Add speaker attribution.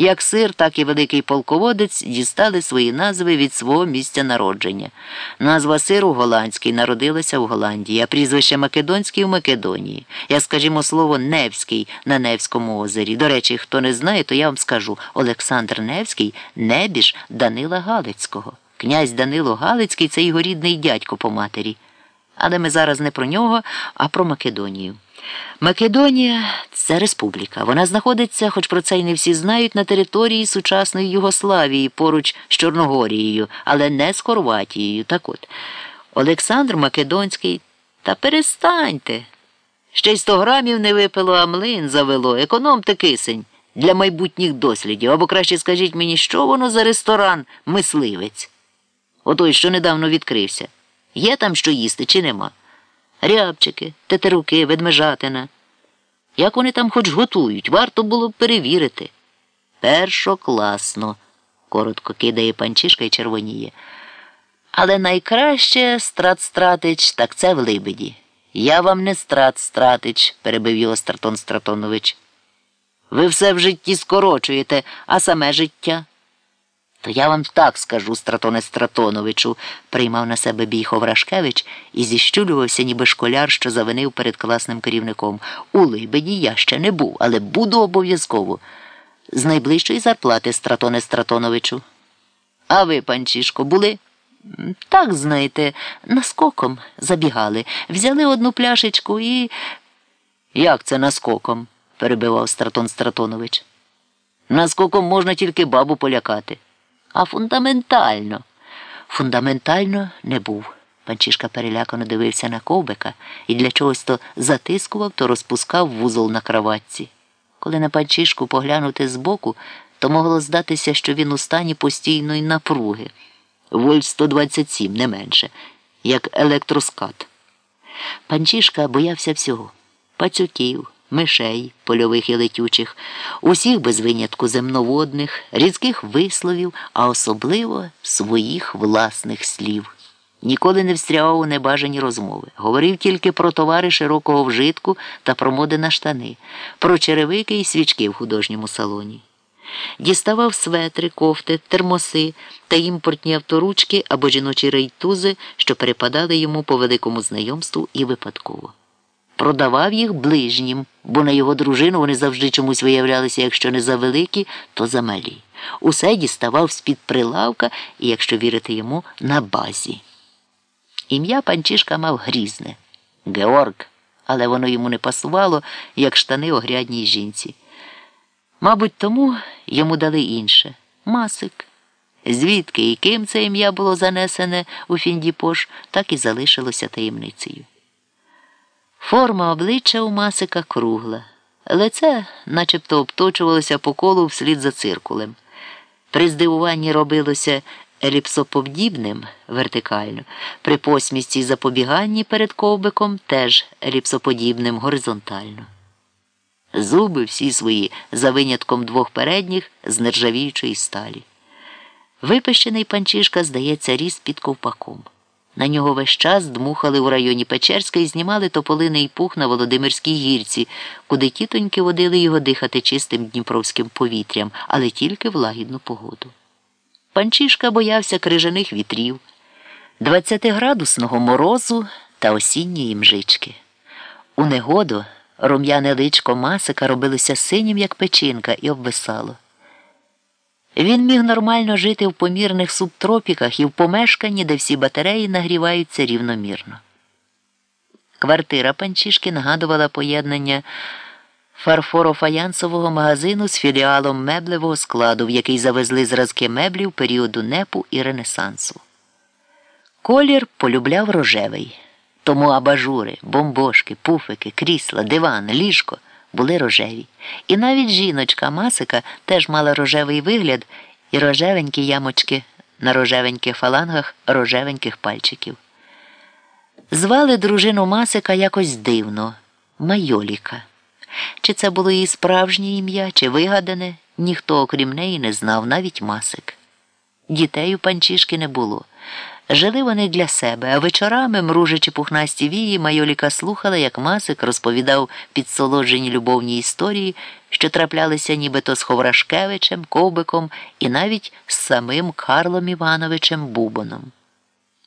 Speaker 1: Як сир, так і великий полководець дістали свої назви від свого місця народження. Назва сиру голландський народилася в Голландії, а прізвище Македонський в Македонії. Я, скажімо, слово Невський на Невському озері. До речі, хто не знає, то я вам скажу Олександр Невський небіж Данила Галицького. Князь Данило Галицький це його рідний дядько по матері. Але ми зараз не про нього, а про Македонію. Македонія це республіка. Вона знаходиться, хоч про це й не всі знають, на території сучасної Югославії поруч з Чорногорією, але не з Хорватією. Так от, Олександр Македонський, та перестаньте. Ще й сто грамів не випило, а млин завело. Економте кисень для майбутніх дослідів. Або краще скажіть мені, що воно за ресторан мисливець? Отой, що недавно відкрився. Є там що їсти чи нема? Рябчики, тетеруки, ведмежатина. Як вони там хоч готують, варто було б перевірити. Першокласно, коротко кидає панчишка і червоніє. Але найкраще страт стратич, так це в Либеді. Я вам не страт стратич, перебив його Стратон Стратонович. Ви все в житті скорочуєте, а саме життя. То я вам так скажу, Стратоне Стратоновичу, приймав на себе бій Ховрашкевич і зіщулювався, ніби школяр, що завинив перед класним керівником. У Либеді я ще не був, але буду обов'язково. З найближчої зарплати, Стратоне Стратоновичу. А ви, панчішко, були? Так, знаєте, наскоком забігали. Взяли одну пляшечку і. Як це наскоком? перебивав Стратон Стратонович. Наскоком можна тільки бабу полякати. А фундаментально. Фундаментально не був. Панчишка перелякано дивився на ковбика і для чогось то затискував, то розпускав вузол на кроватці. Коли на панчишку поглянути збоку, то могло здатися, що він у стані постійної напруги. Вольт 127, не менше, як електроскат. Панчишка боявся всього пацюків мишей, польових і летючих, усіх без винятку земноводних, різких висловів, а особливо своїх власних слів. Ніколи не встрявав у небажані розмови. Говорив тільки про товари широкого вжитку та про моди на штани, про черевики і свічки в художньому салоні. Діставав светри, кофти, термоси та імпортні авторучки або жіночі рейтузи, що перепадали йому по великому знайомству і випадково продавав їх ближнім, бо на його дружину вони завжди чомусь виявлялися, якщо не за великі, то за малі. Усе діставав з-під прилавка і, якщо вірити йому, на базі. Ім'я панчишка мав грізне Георг, але воно йому не пасувало, як штани огрядній жінці. Мабуть, тому йому дали інше масик. Звідки і ким це ім'я було занесене у Фіндіпош, так і залишилося таємницею. Форма обличчя у Масика кругла, лице начебто обточувалося по колу вслід за циркулем. При здивуванні робилося еліпсоподібним вертикально, при посмісті й запобіганні перед ковбиком теж еліпсоподібним горизонтально. Зуби всі свої, за винятком двох передніх з нержавіючої сталі. Випищений панчишка, здається, ріс під ковпаком. На нього весь час дмухали у районі Печерська і знімали тополиний пух на Володимирській гірці, куди тітоньки водили його дихати чистим дніпровським повітрям, але тільки в лагідну погоду. Панчишка боявся крижаних вітрів, 20-градусного морозу та осінньої мжички. У негоду рум'яне личко масика робилося синім, як печінка, і обвисало. Він міг нормально жити в помірних субтропіках і в помешканні, де всі батареї нагріваються рівномірно. Квартира панчішки нагадувала поєднання фарфорофаянсового магазину з філіалом меблевого складу, в який завезли зразки меблів періоду непу і Ренесансу. Колір полюбляв рожевий, тому абажури, бомбошки, пуфики, крісла, диван, ліжко були рожеві. І навіть жіночка Масика теж мала рожевий вигляд і рожевенькі ямочки на рожевеньких фалангах рожевеньких пальчиків. Звали дружину Масика якось дивно Майоліка. Чи це було її справжнє ім'я, чи вигадане, ніхто, окрім неї, не знав, навіть Масик. Дітей у панчішки не було. Жили вони для себе, а вечорами, мружачи пухнасті вії, майоліка слухала, як Масик розповідав підсолоджені любовні історії, що траплялися нібито з Ховрашкевичем, Ковбиком і навіть з самим Карлом Івановичем Бубоном.